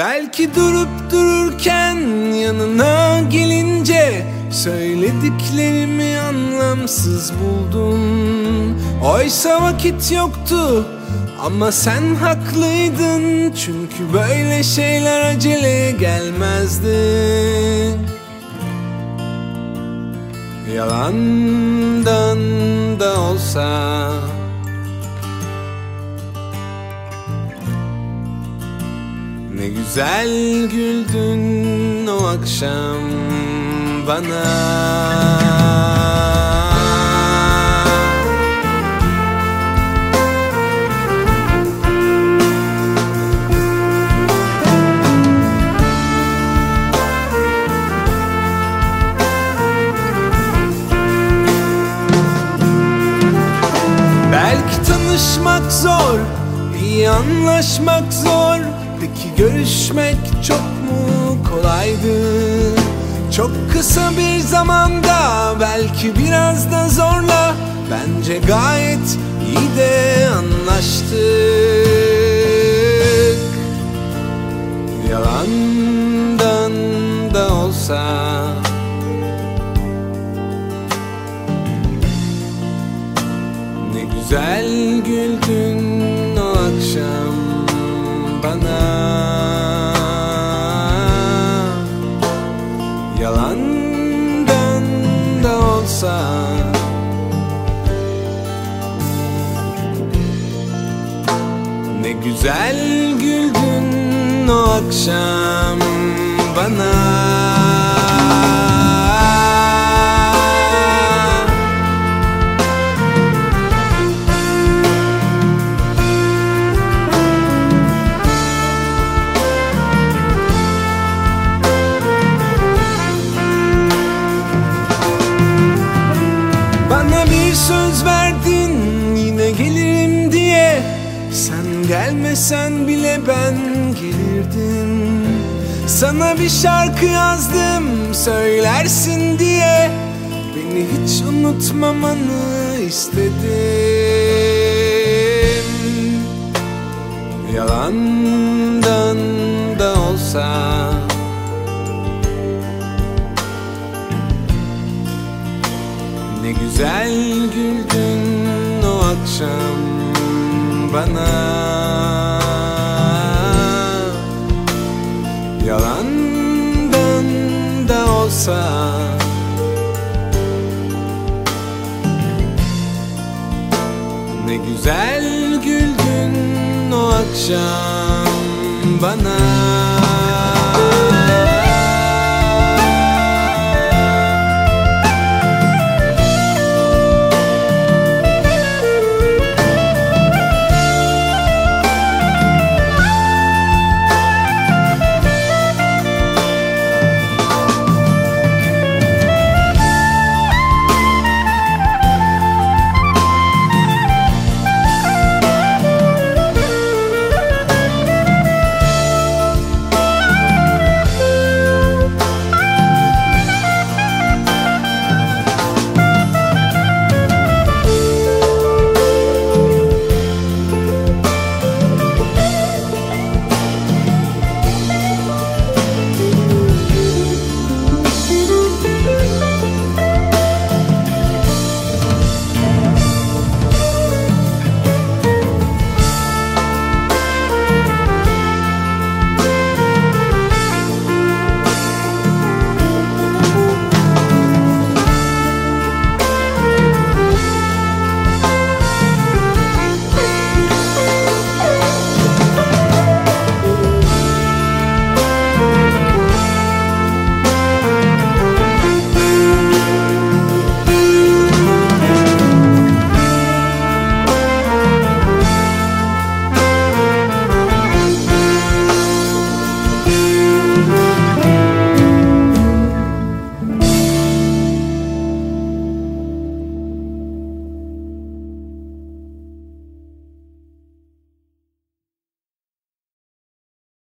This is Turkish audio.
Belki durup dururken yanına gelince Söylediklerimi anlamsız buldun. Oysa vakit yoktu ama sen haklıydın. Çünkü böyle şeyler acele gelmezdi. Yalandan da olsa Ne güzel güldün o akşam bana. Belki tanışmak zor, iyi anlaşmak zor Peki görüşmek çok mu kolaydı? Çok kısa bir zamanda belki biraz da zorla. Bence gayet iyi de anlaştık. Yalandan da olsa. Ne güzel güldün o akşam bana. Yalandan da olsa. Ne güzel güldün o akşam bana gelmesen bile ben gelirdim. Sana bir şarkı yazdım söylersin diye. Beni hiç unutmamanı istedim. Yalandan da olsa. Ne güzel güldün o akşam bana. Yalandan da olsa. Ne güzel güldün o akşam bana